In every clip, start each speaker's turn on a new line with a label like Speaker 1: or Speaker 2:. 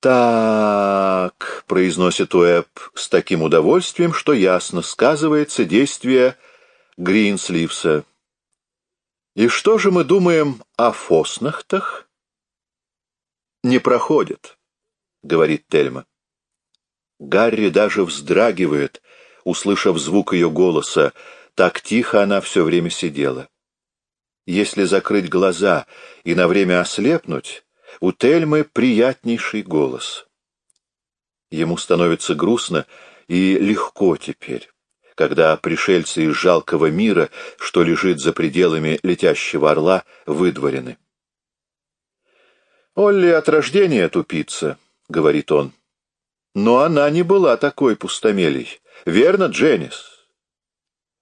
Speaker 1: «Так», — произносит Уэбб с таким удовольствием, что ясно сказывается действие Гринсливса. «И что же мы думаем о Фоснахтах?» «Не проходит», — говорит Тельма. Гарри даже вздрагивает, услышав звук ее голоса, так тихо она все время сидела. Если закрыть глаза и на время ослепнуть, у Тельмы приятнейший голос. Ему становится грустно и легко теперь, когда пришельцы из жалкого мира, что лежит за пределами летящего орла, выдворены. «Олли от рождения тупица», — говорит он. «Но она не была такой пустомелей. Верно, Дженнис?»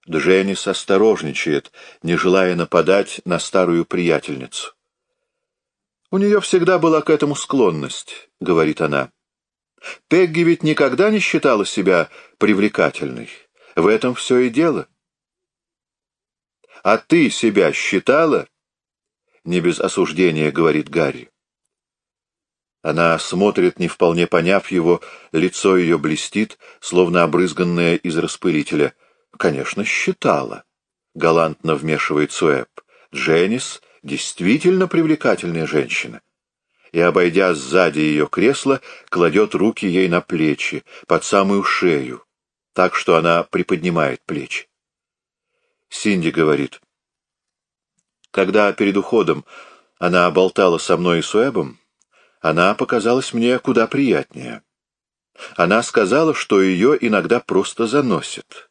Speaker 1: Дженнис осторожничает, не желая нападать на старую приятельницу. «У нее всегда была к этому склонность», — говорит она. «Пегги ведь никогда не считала себя привлекательной. В этом все и дело». «А ты себя считала?» — не без осуждения говорит Гарри. Она смотрит, не вполне поняв его, лицо ее блестит, словно обрызганное из распылителя. «Конечно, считала», — галантно вмешивает Суэб. «Дженнис действительно привлекательная женщина. И, обойдя сзади ее кресло, кладет руки ей на плечи, под самую шею, так что она приподнимает плечи. Синди говорит, когда перед уходом она болтала со мной и Суэбом, она показалась мне куда приятнее. Она сказала, что ее иногда просто заносит.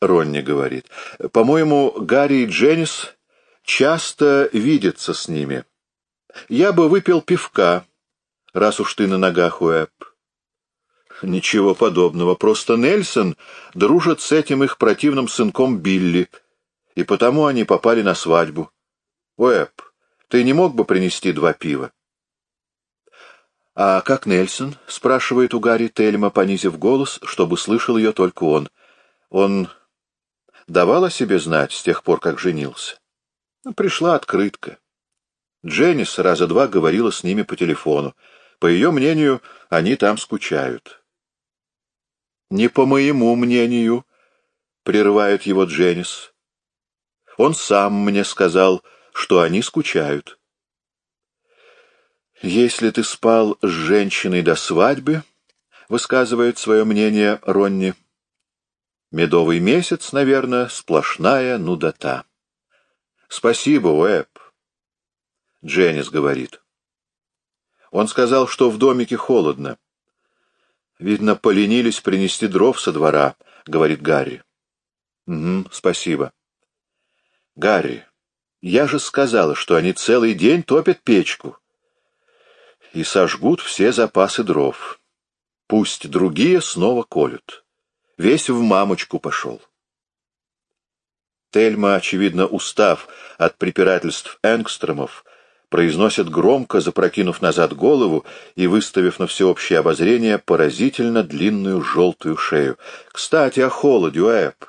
Speaker 1: Ронни говорит, по-моему, Гарри и Дженнис часто видится с ними. Я бы выпил пивка, раз уж ты на ногах, Уэб. Ничего подобного, просто Нельсон дружит с этим их противным сынком Билли, и потому они попали на свадьбу. Уэб, ты не мог бы принести два пива? «А как Нельсон?» — спрашивает у Гарри Тельма, понизив голос, чтобы слышал ее только он. «Он давал о себе знать с тех пор, как женился?» Ну, пришла открытка. Дженнис раза два говорила с ними по телефону. По ее мнению, они там скучают. «Не по моему мнению», — прерывает его Дженнис. «Он сам мне сказал, что они скучают». «Если ты спал с женщиной до свадьбы», — высказывает свое мнение Ронни, — «медовый месяц, наверное, сплошная нудота». Спасибо, Уэб. Дженнис говорит. Он сказал, что в домике холодно. Видно, поленились принести дров со двора, говорит Гарри. Угу, спасибо. Гарри, я же сказала, что они целый день топят печку и сожгут все запасы дров. Пусть другие снова колют. Весь в мамочку пошел. Тельма, очевидно устав от препирательств Энгстромов, произносит громко, запрокинув назад голову и выставив на всеобщее обозрение поразительно длинную желтую шею. «Кстати, о холоде, Уэб.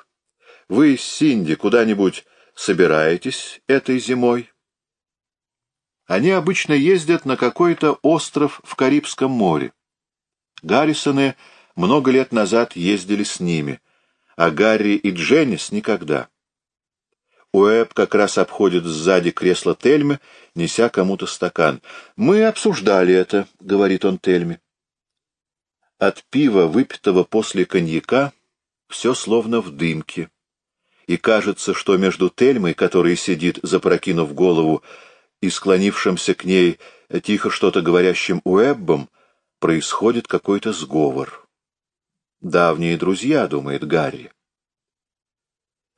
Speaker 1: Вы с Синди куда-нибудь собираетесь этой зимой?» Они обычно ездят на какой-то остров в Карибском море. Гаррисоны много лет назад ездили с ними, а Гарри и Дженнис никогда. Уэб как раз обходит сзади кресло Тельмы, неся кому-то стакан. «Мы обсуждали это», — говорит он Тельме. От пива, выпитого после коньяка, все словно в дымке. И кажется, что между Тельмой, которая сидит, запрокинув голову, и склонившимся к ней тихо что-то говорящим Уэббом, происходит какой-то сговор. «Давние друзья», — думает Гарри.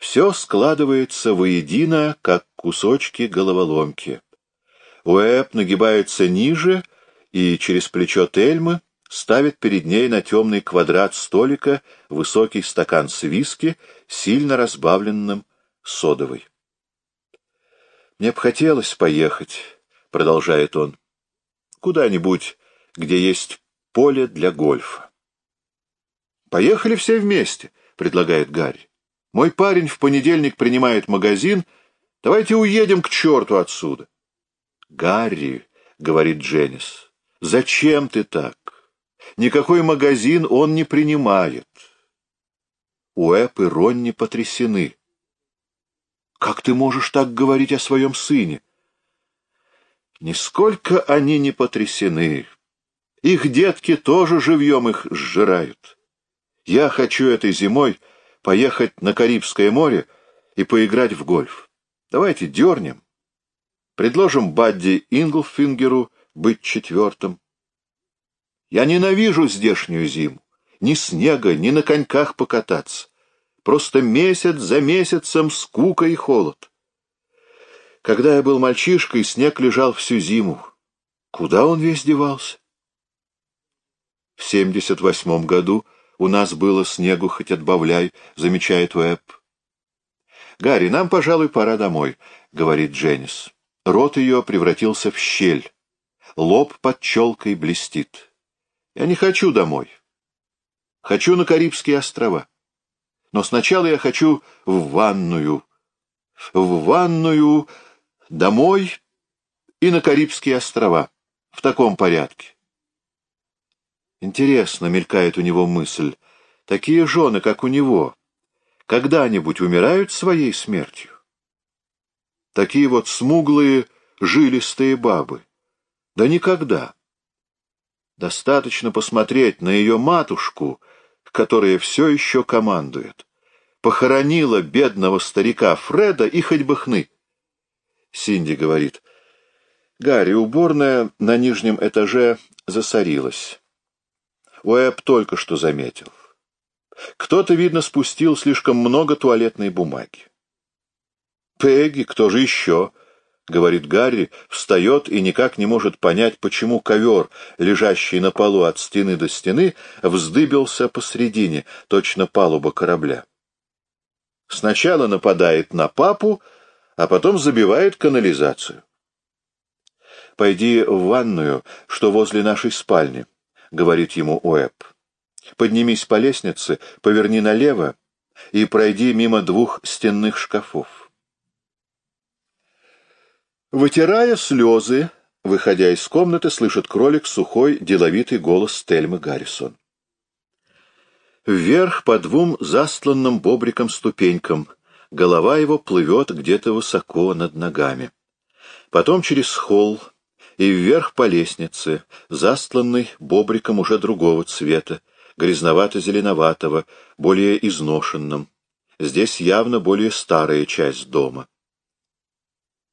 Speaker 1: Все складывается воедино, как кусочки головоломки. Уэб нагибается ниже и через плечо Тельмы ставит перед ней на темный квадрат столика высокий стакан с виски, сильно разбавленным содовой. «Мне бы хотелось поехать», — продолжает он, — «куда-нибудь, где есть поле для гольфа». «Поехали все вместе», — предлагает Гарри. Мой парень в понедельник принимает магазин. Давайте уедем к черту отсюда. — Гарри, — говорит Дженнис, — Зачем ты так? Никакой магазин он не принимает. Уэп и Ронни потрясены. Как ты можешь так говорить о своем сыне? Нисколько они не потрясены. Их детки тоже живьем их сжирают. Я хочу этой зимой поехать на Карибское море и поиграть в гольф. Давайте дернем. Предложим Бадди Инглфингеру быть четвертым. Я ненавижу здешнюю зиму. Ни снега, ни на коньках покататься. Просто месяц за месяцем скука и холод. Когда я был мальчишкой, снег лежал всю зиму. Куда он весь девался? В семьдесят восьмом году у нас было снегу хоть отбавляй, замечает Уэбб. «Гарри, нам, пожалуй, пора домой», — говорит Дженнис. Рот ее превратился в щель. Лоб под челкой блестит. «Я не хочу домой. Хочу на Карибские острова. Но сначала я хочу в ванную. В ванную, домой и на Карибские острова. В таком порядке. Интересно, мелькает у него мысль, такие жены, как у него, когда-нибудь умирают своей смертью? Такие вот смуглые, жилистые бабы. Да никогда. Достаточно посмотреть на ее матушку, которая все еще командует. Похоронила бедного старика Фреда и хоть бы хны. Синди говорит, Гарри, уборная на нижнем этаже засорилась. Уэб только что заметил. Кто-то, видно, спустил слишком много туалетной бумаги. «Пегги, кто же еще?» — говорит Гарри, встает и никак не может понять, почему ковер, лежащий на полу от стены до стены, вздыбился посредине, точно палуба корабля. Сначала нападает на папу, а потом забивает канализацию. «Пойди в ванную, что возле нашей спальни», — говорит ему Уэбб. «Поднимись по лестнице, поверни налево и пройди мимо двух стенных шкафов». Вытирая слезы, выходя из комнаты, слышит кролик сухой, деловитый голос Тельмы Гаррисон. Вверх по двум застланным бобриком ступенькам. Голова его плывет где-то высоко над ногами. Потом через холл и вверх по лестнице, застланный бобриком уже другого цвета, грязновато-зеленоватого, более изношенным. Здесь явно более старая часть дома.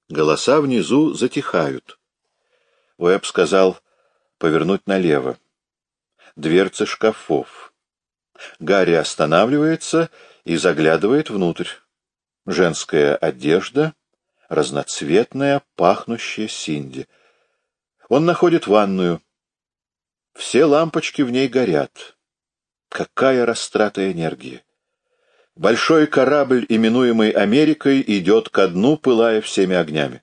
Speaker 1: Голоса внизу затихают. Уэб сказал повернуть налево. Дверцы шкафов. Гарри останавливается и заглядывает внутрь. Женская одежда, разноцветная, пахнущая Синди. Он находит ванную. Все лампочки в ней горят. Какая растрата энергии! Большой корабль, именуемый Америкой, идет ко дну, пылая всеми огнями.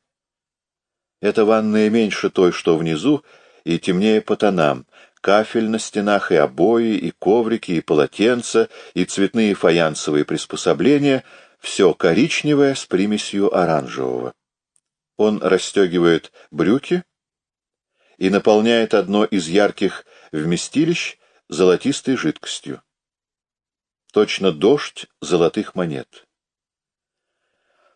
Speaker 1: Эта ванная меньше той, что внизу, и темнее по тонам. Кафель на стенах, и обои, и коврики, и полотенца, и цветные фаянсовые приспособления — все коричневое с примесью оранжевого. Он расстегивает брюки и наполняет одно из ярких вместилищ золотистой жидкостью точно дождь золотых монет.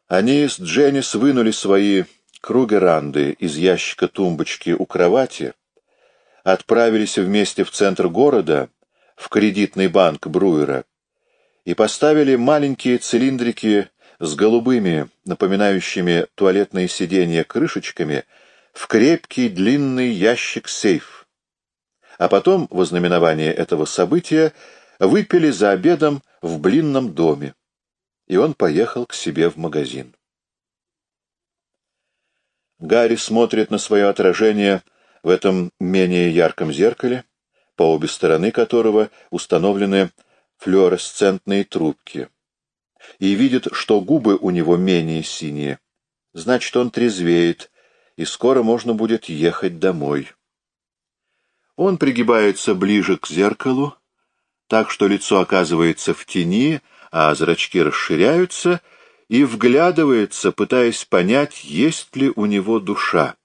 Speaker 1: Они с Дженнис вынули свои кругеранды из ящика тумбочки у кровати, отправились вместе в центр города, в кредитный банк Бруера, и поставили маленькие цилиндрики с голубыми, напоминающими туалетные сиденья крышечками, в крепкий длинный ящик-сейф. А потом, в ознаменование этого события, выпили за обедом в блинном доме, и он поехал к себе в магазин. Гарри смотрит на свое отражение в этом менее ярком зеркале, по обе стороны которого установлены флуоресцентные трубки, и видит, что губы у него менее синие. Значит, он трезвеет, и скоро можно будет ехать домой. Он пригибается ближе к зеркалу, так что лицо оказывается в тени, а зрачки расширяются, и вглядывается, пытаясь понять, есть ли у него душа.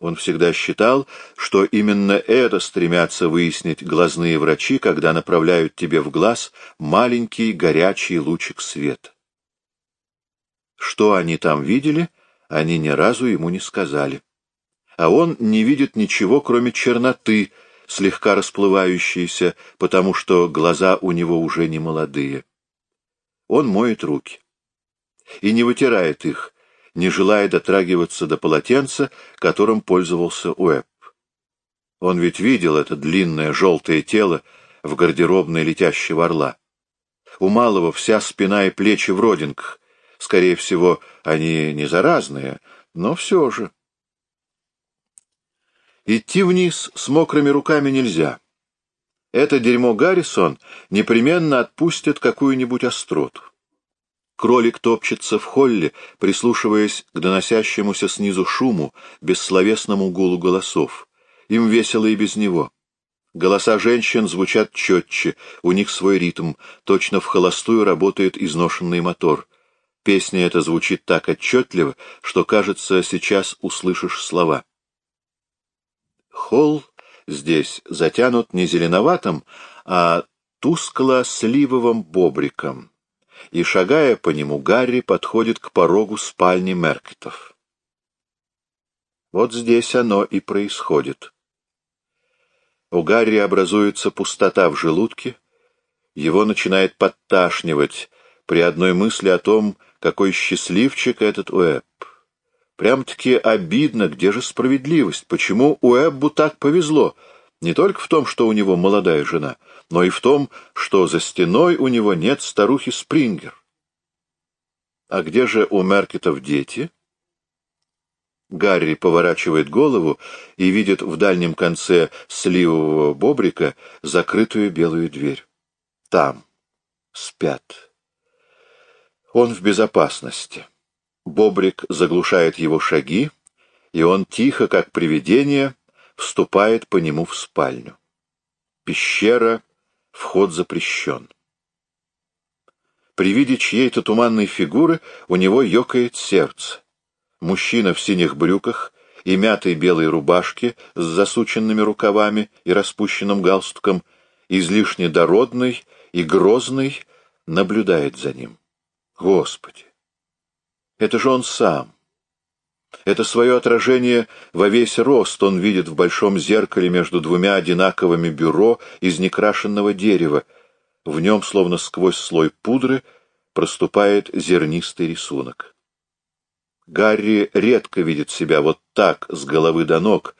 Speaker 1: Он всегда считал, что именно это стремятся выяснить глазные врачи, когда направляют тебе в глаз маленький горячий лучик света. Что они там видели, они ни разу ему не сказали. А он не видит ничего, кроме черноты, слегка расплывающейся, потому что глаза у него уже не молодые. Он моет руки и не вытирает их, не желая дотрагиваться до полотенца, которым пользовался Уэбб. Он ведь видел это длинное желтое тело в гардеробной летящего орла. У малого вся спина и плечи в родинках. Скорее всего, они не заразные, но все же. Идти вниз с мокрыми руками нельзя. Это дерьмо Гаррисон непременно отпустит какую-нибудь остроту. Кролик топчется в холле, прислушиваясь к доносящемуся снизу шуму, бессловесному гулу голосов. Им весело и без него. Голоса женщин звучат четче, у них свой ритм, точно в холостую работает изношенный мотор. Песня эта звучит так отчетливо, что, кажется, сейчас услышишь слова. Холл здесь затянут не зеленоватым, а тускло-сливовым бобриком и, шагая по нему, Гарри подходит к порогу спальни Меркетов. Вот здесь оно и происходит. У Гарри образуется пустота в желудке, его начинает подташнивать при одной мысли о том, какой счастливчик этот Уэбб. Прям-таки обидно, где же справедливость, почему Уэббу так повезло — не только в том, что у него молодая жена, но и в том, что за стеной у него нет старухи Спрингер. А где же у Меркетов дети? Гарри поворачивает голову и видит в дальнем конце сливового бобрика закрытую белую дверь. Там спят. Он в безопасности. Бобрик заглушает его шаги, и он тихо, как привидение, вступает по нему в спальню. Пещера, вход запрещен. При виде чьей-то туманной фигуры у него ёкает сердце. Мужчина в синих брюках и мятой белой рубашке с засученными рукавами и распущенным галстуком, излишне дородный и грозный, наблюдает за ним. Господи! Это же он сам! Это свое отражение во весь рост он видит в большом зеркале между двумя одинаковыми бюро из некрашенного дерева. В нем, словно сквозь слой пудры, проступает зернистый рисунок. Гарри редко видит себя вот так, с головы до ног,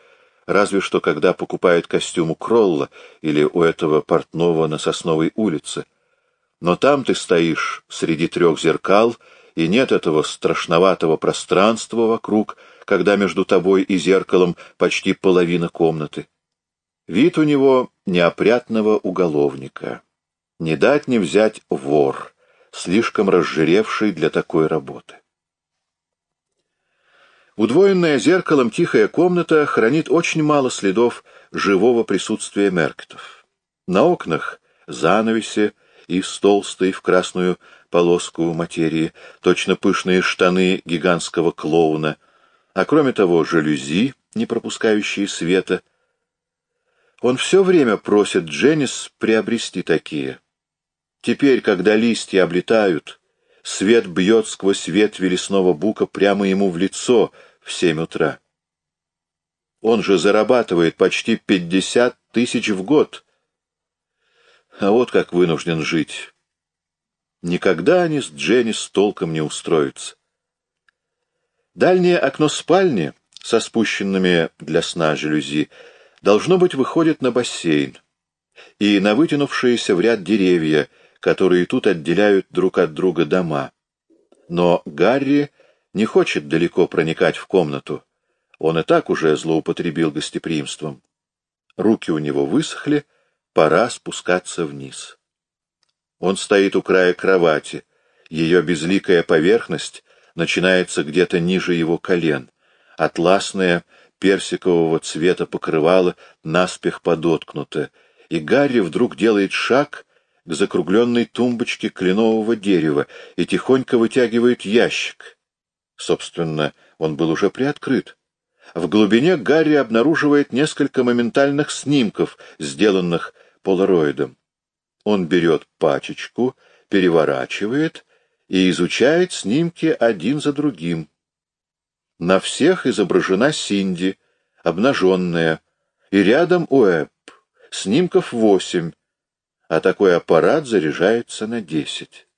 Speaker 1: разве что когда покупает костюм у Кролла или у этого портного на Сосновой улице. Но там ты стоишь среди трех зеркал — и нет этого страшноватого пространства вокруг, когда между тобой и зеркалом почти половина комнаты. Вид у него неопрятного уголовника. Не дать не взять вор, слишком разжиревший для такой работы. Удвоенная зеркалом тихая комната хранит очень мало следов живого присутствия Меркетов. На окнах занавеси из толстой в красную полоску материи, точно пышные штаны гигантского клоуна, а кроме того жалюзи, не пропускающие света. Он все время просит Дженнис приобрести такие. Теперь, когда листья облетают, свет бьет сквозь ветви лесного бука прямо ему в лицо в семь утра. Он же зарабатывает почти пятьдесят тысяч в год. А вот как вынужден жить. Никогда они с Дженнис толком не устроятся. Дальнее окно спальни со спущенными для сна жалюзи должно быть выходит на бассейн и на вытянувшиеся в ряд деревья, которые тут отделяют друг от друга дома. Но Гарри не хочет далеко проникать в комнату. Он и так уже злоупотребил гостеприимством. Руки у него высохли, пора спускаться вниз. Он стоит у края кровати. Ее безликая поверхность начинается где-то ниже его колен. Атласное, персикового цвета покрывало наспех подоткнуто, и Гарри вдруг делает шаг к закругленной тумбочке кленового дерева и тихонько вытягивает ящик. Собственно, он был уже приоткрыт. В глубине Гарри обнаруживает несколько моментальных снимков, сделанных полароидом. Он берет пачечку, переворачивает и изучает снимки один за другим. На всех изображена Синди, обнаженная, и рядом Уэбб, снимков восемь, а такой аппарат заряжается на десять.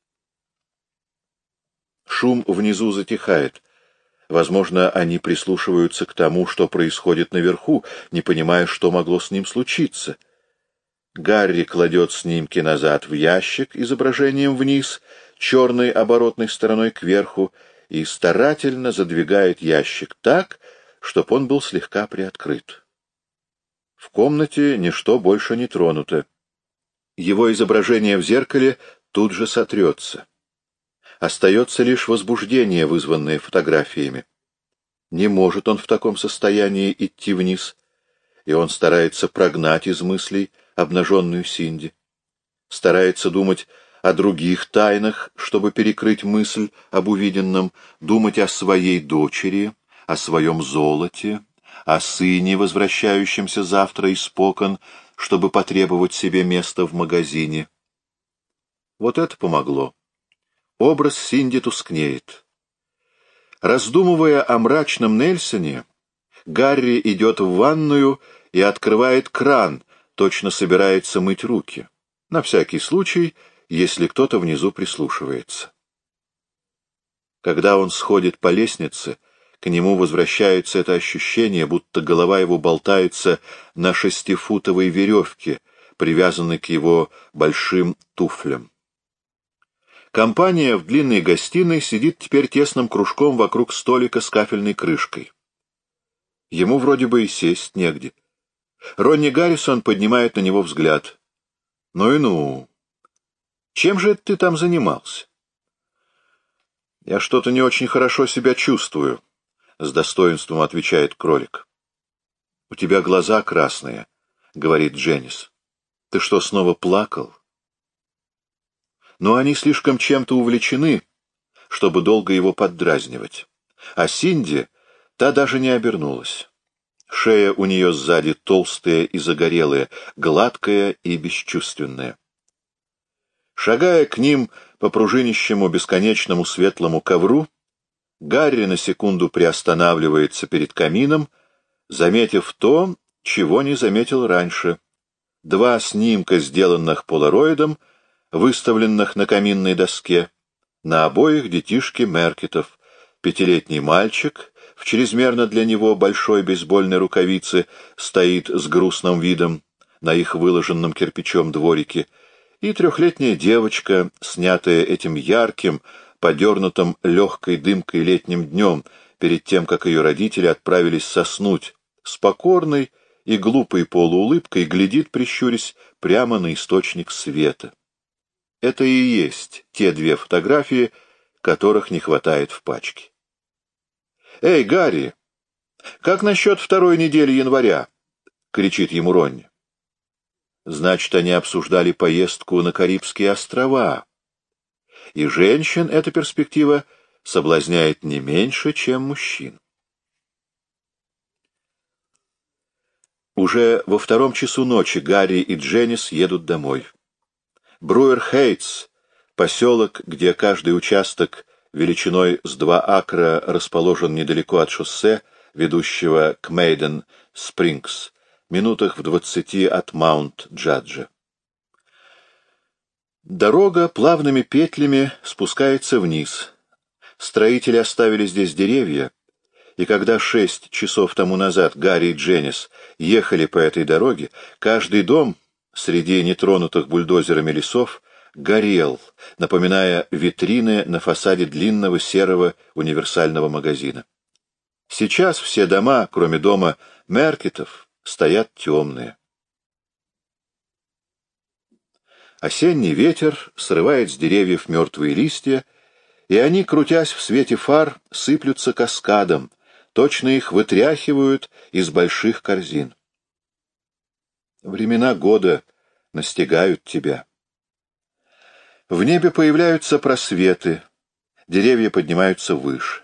Speaker 1: Шум внизу затихает. Возможно, они прислушиваются к тому, что происходит наверху, не понимая, что могло с ним случиться. Гарри кладет снимки назад в ящик изображением вниз, черной оборотной стороной кверху, и старательно задвигает ящик так, чтобы он был слегка приоткрыт. В комнате ничто больше не тронуто. Его изображение в зеркале тут же сотрется. Остается лишь возбуждение, вызванное фотографиями. Не может он в таком состоянии идти вниз, и он старается прогнать из мыслей обнаженную Синди. Старается думать о других тайнах, чтобы перекрыть мысль об увиденном, думать о своей дочери, о своем золоте, о сыне, возвращающемся завтра из покон, чтобы потребовать себе место в магазине. Вот это помогло. Образ Синди тускнеет. Раздумывая о мрачном Нельсоне, Гарри идет в ванную и открывает кран, точно собирается мыть руки. На всякий случай, если кто-то внизу прислушивается. Когда он сходит по лестнице, к нему возвращается это ощущение, будто голова его болтается на шестифутовой веревке, привязанной к его большим туфлям. Компания в длинной гостиной сидит теперь тесным кружком вокруг столика с кафельной крышкой. Ему вроде бы и сесть негде. Ронни Гаррисон поднимает на него взгляд. «Ну и ну! Чем же ты там занимался?» «Я что-то не очень хорошо себя чувствую», — с достоинством отвечает кролик. «У тебя глаза красные», — говорит Дженнис. «Ты что, снова плакал?» Но они слишком чем-то увлечены, чтобы долго его поддразнивать. А Синди, та даже не обернулась. Шея у нее сзади толстая и загорелая, гладкая и бесчувственная. Шагая к ним по пружинищему бесконечному светлому ковру, Гарри на секунду приостанавливается перед камином, заметив то, чего не заметил раньше. Два снимка, сделанных полароидом, выставленных на каминной доске. На обоих детишки Меркетов. Пятилетний мальчик чрезмерно для него большой бейсбольной рукавице стоит с грустным видом на их выложенном кирпичом дворике, и трехлетняя девочка, снятая этим ярким, подернутым легкой дымкой летним днем, перед тем, как ее родители отправились соснуть, с покорной и глупой полуулыбкой глядит, прищурясь, прямо на источник света. Это и есть те две фотографии, которых не хватает в пачке. «Эй, Гарри, как насчет второй недели января?» — кричит ему Ронни. Значит, они обсуждали поездку на Карибские острова и женщин эта перспектива соблазняет не меньше, чем мужчин. Уже во втором часу ночи Гарри и Дженнис едут домой. Бруер-Хейтс, поселок, где каждый участок величиной с два акра расположен недалеко от шоссе, ведущего к Мейден-Спрингс, минутах в двадцати от Маунт-Джаджа. Дорога плавными петлями спускается вниз. Строители оставили здесь деревья, и когда шесть часов тому назад Гарри и Дженнис ехали по этой дороге, каждый дом среди нетронутых бульдозерами лесов горел, напоминая витрины на фасаде длинного серого универсального магазина. Сейчас все дома, кроме дома Меркетов, стоят темные. Осенний ветер срывает с деревьев мертвые листья, и они, крутясь в свете фар, сыплются каскадом, точно их вытряхивают из больших корзин. Времена года настигают тебя. В небе появляются просветы, деревья поднимаются выше.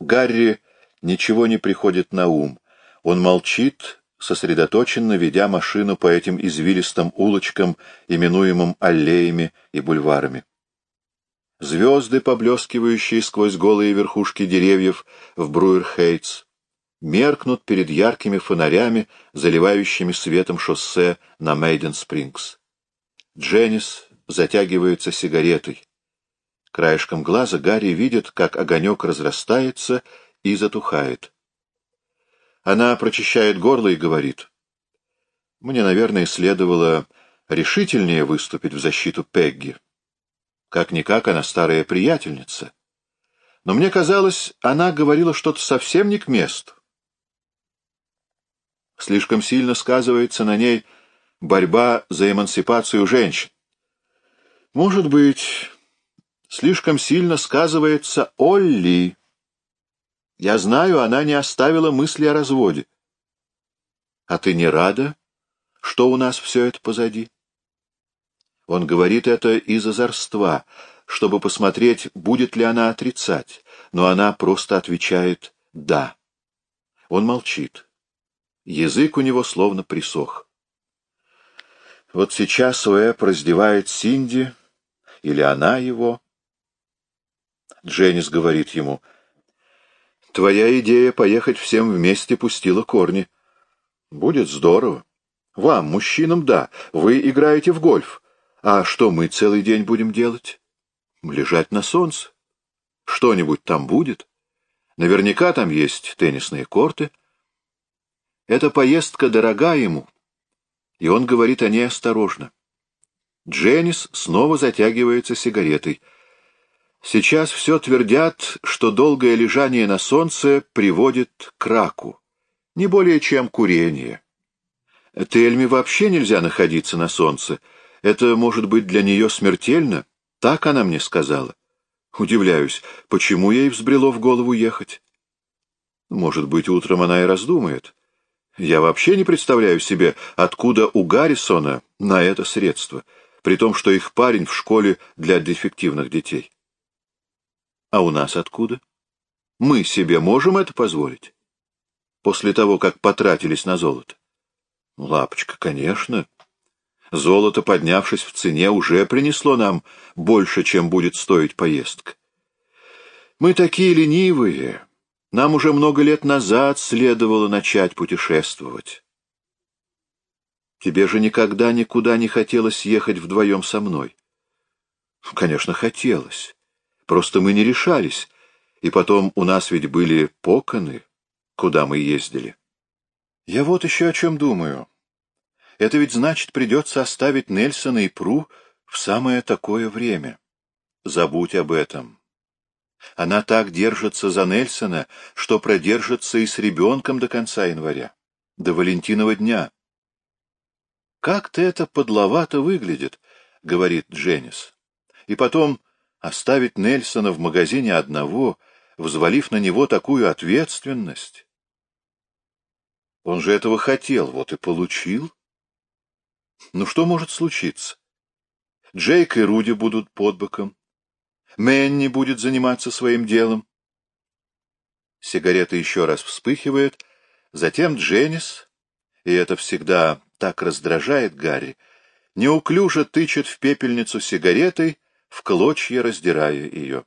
Speaker 1: Гарри ничего не приходит на ум. Он молчит, сосредоточенно ведя машину по этим извилистым улочкам, именуемым аллеями и бульварами. Звезды, поблескивающие сквозь голые верхушки деревьев в Бруерхейтс, меркнут перед яркими фонарями, заливающими светом шоссе на Мейден-Спрингс. Дженнис затягивается сигаретой. Краешком глаза Гарри видит, как огонек разрастается и затухает. Она прочищает горло и говорит. Мне, наверное, следовало решительнее выступить в защиту Пегги. Как-никак она старая приятельница. Но мне казалось, она говорила что-то совсем не к месту. Слишком сильно сказывается на ней борьба за эмансипацию женщин. Может быть, слишком сильно сказывается Олли. Я знаю, она не оставила мысли о разводе. А ты не рада, что у нас все это позади? Он говорит это из озорства, чтобы посмотреть, будет ли она отрицать, но она просто отвечает «да». Он молчит. Язык у него словно присох. Вот сейчас Уэб раздевает Синди, или она его. Дженнис говорит ему, «Твоя идея поехать всем вместе пустила корни. Будет здорово. Вам, мужчинам, да, вы играете в гольф. А что мы целый день будем делать? Лежать на солнце. Что-нибудь там будет. Наверняка там есть теннисные корты. Эта поездка дорога ему, и он говорит о ней осторожно. Дженнис снова затягивается сигаретой. Сейчас все твердят, что долгое лежание на солнце приводит к раку. Не более чем курение. Тельме вообще нельзя находиться на солнце. Это может быть для нее смертельно. Так она мне сказала. Удивляюсь, почему ей взбрело в голову ехать? Может быть, утром она и раздумает. Я вообще не представляю себе, откуда у Гаррисона на это средство, при том, что их парень в школе для дефективных детей. А у нас откуда? Мы себе можем это позволить? После того, как потратились на золото? Лапочка, конечно. Золото, поднявшись в цене, уже принесло нам больше, чем будет стоить поездка. Мы такие ленивые, нам уже много лет назад следовало начать путешествовать. Тебе же никогда никуда не хотелось ехать вдвоем со мной. Конечно, хотелось. Просто мы не решались. И потом у нас ведь были поконы, куда мы ездили. Я вот еще о чем думаю. Это ведь значит, придется оставить Нельсона и Пру в самое такое время. Забудь об этом. Она так держится за Нельсона, что продержится и с ребенком до конца января, до Валентинова дня. «Как-то это подловато выглядит», — говорит Дженнис. «И потом оставить Нельсона в магазине одного, взвалив на него такую ответственность». Он же этого хотел, вот и получил. Ну что может случиться? Джейк и Руди будут под боком, Мэнни будет заниматься своим делом. Сигарета еще раз вспыхивает, затем Дженнис, и это всегда так раздражает Гарри, неуклюже тычет в пепельницу сигаретой, в клочья раздирая ее.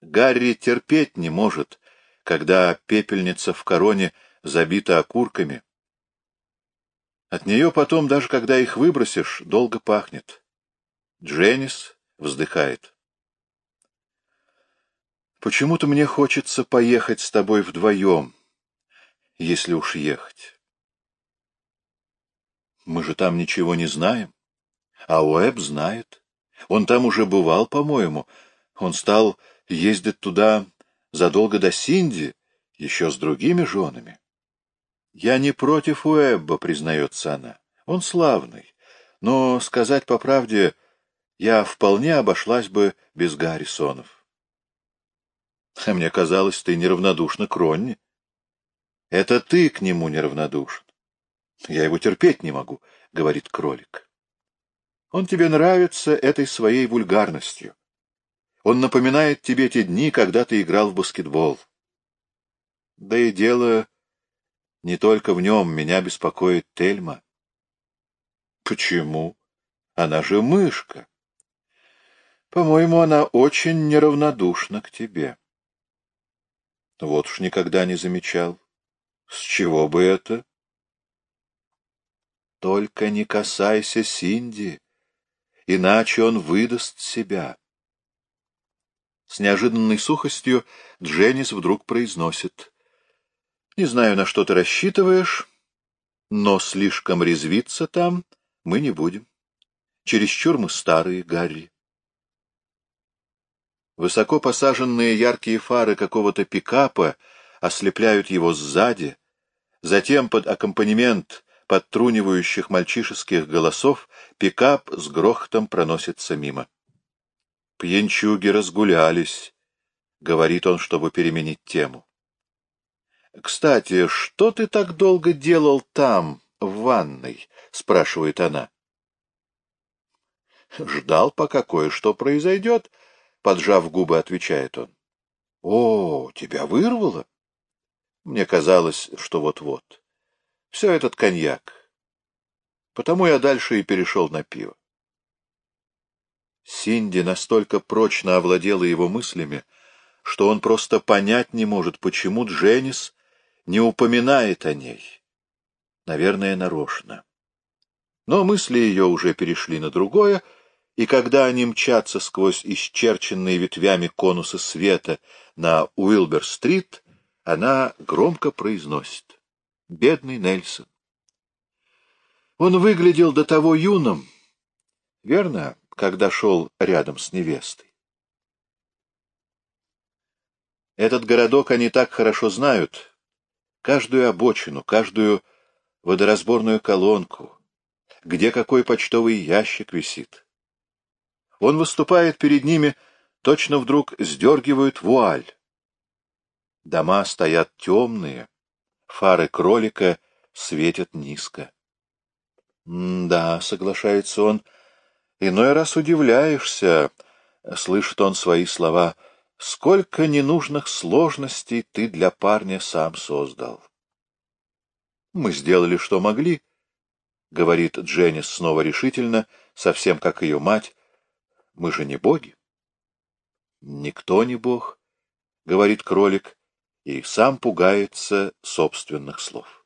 Speaker 1: Гарри терпеть не может, когда пепельница в короне забита окурками. От нее потом, даже когда их выбросишь, долго пахнет. Дженнис вздыхает. Почему-то мне хочется поехать с тобой вдвоем, если уж ехать. Мы же там ничего не знаем. А Уэб знает. Он там уже бывал, по-моему. Он стал ездить туда задолго до Синди, еще с другими женами. Я не против Уэбба, признается она. Он славный. Но, сказать по правде, я вполне обошлась бы без Гаррисонов. А мне казалось, ты неравнодушна к Ронни. Это ты к нему неравнодушен. Я его терпеть не могу, — говорит кролик. Он тебе нравится этой своей вульгарностью. Он напоминает тебе те дни, когда ты играл в баскетбол. Да и дело не только в нем, меня беспокоит Тельма. Почему? Она же мышка. По-моему, она очень неравнодушна к тебе. Вот уж никогда не замечал. С чего бы это? Только не касайся Синди, иначе он выдаст себя. С неожиданной сухостью Дженнис вдруг произносит. — Не знаю, на что ты рассчитываешь, но слишком резвиться там мы не будем. Чересчур мы старые, Гарри. Высоко посаженные яркие фары какого-то пикапа ослепляют его сзади, затем под аккомпанемент подтрунивающих мальчишеских голосов пикап с грохотом проносится мимо. Пьянчуги разгулялись, — говорит он, чтобы переменить тему. — Кстати, что ты так долго делал там, в ванной? — спрашивает она. — Ждал, пока кое-что произойдет, — поджав губы, отвечает он. — О, тебя вырвало? Мне казалось, что вот-вот. Все этот коньяк. Потому я дальше и перешел на пиво. Синди настолько прочно овладела его мыслями, что он просто понять не может, почему Дженнис не упоминает о ней. Наверное, нарочно. Но мысли ее уже перешли на другое, и когда они мчатся сквозь исчерченные ветвями конусы света на Уилбер-стрит, она громко произносит. Бедный Нельсон. Он выглядел до того юным, верно, когда шел рядом с невестой. Этот городок они так хорошо знают, каждую обочину, каждую водоразборную колонку, где какой почтовый ящик висит. Он выступает перед ними, точно вдруг сдергивают вуаль. Дома стоят темные, фары кролика светят низко. — Да, — соглашается он, — Иной раз удивляешься, слышит он свои слова, сколько ненужных сложностей ты для парня сам создал. Мы сделали, что могли, — говорит Дженнис снова решительно, совсем как ее мать. Мы же не боги. Никто не бог, — говорит кролик, и сам пугается собственных слов.